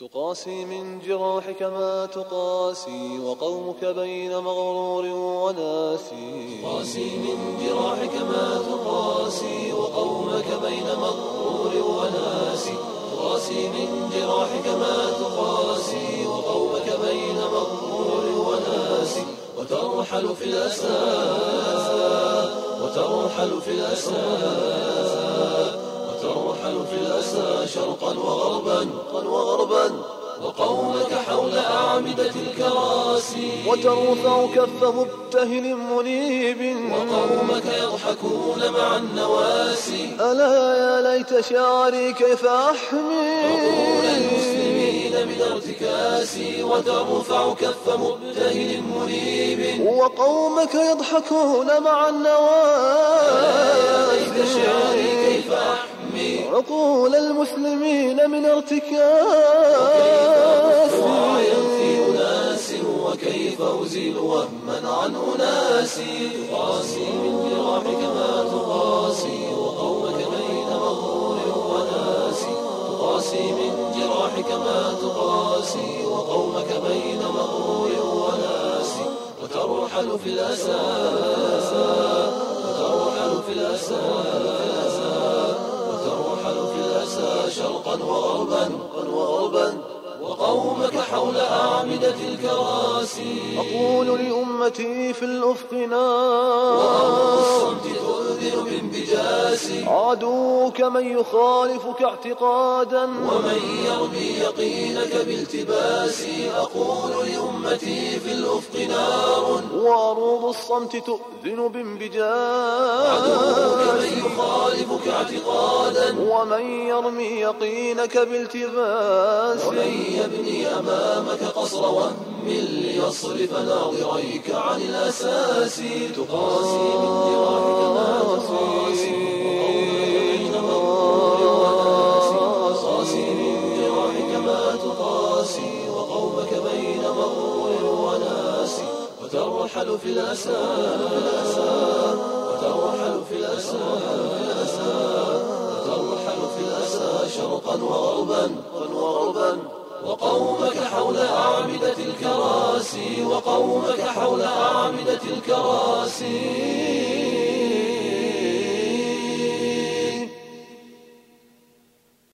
تقاسي من جراحك ما تقاسي وقومك بين مغرور وناسي. تقاسي من جراحك ما تقاسي وقومك بين مغرور وناسي. تقاسي من جراحك ما تقاسي وقومك بين مغرور وناسي. وترحل في الأسى وترحل في الأسى شرقا وغربا وغربا. وقومك حول أعمدة الكراسي. وترفع كف مبتهل منيب. وقومك يضحكون مع النواسي. ألا يا ليت شعري كيف أحمي عقول المسلمين من ارتكاسي. وترفع كف مبتهل منيب. وقومك يضحكون مع النواسي. يا ليت شعري كيف أحمي عقول المسلمين من ارتكاس في أناس وكيف أزيل وهما عن أناس تقاسي من جراحك ما تقاسي وقومك بين مغرور وناس تقاسي من جراحك ما تقاسي وقومك بين مغرور وناس وترحل في الأسى وترحل في الأسى. وغربا وغربا وقومك حول أعمدة الكراسي. أقول لأمتي في الأفق نار. تؤذن بانبجاس عدوك من يخالفك اعتقادا. ومن يرمي يقينك بالتباس. أقول لأمتي في الأفق نار. وعروض الصمت تؤذن بانبجاس. عدوك من يخالفك اعتقادا. ومن يرمي يقينك بالتباس. ومن يبني أمامك قصر وهم ليصرف ناظريك عن الأساس. تقاسي وترحل في الأسى وترحل في الأسى وترحل في الأسى شرقا وغربا وغربا وقومك حول أعمدة الكراسي وقومك حول أعمدة الكراسي.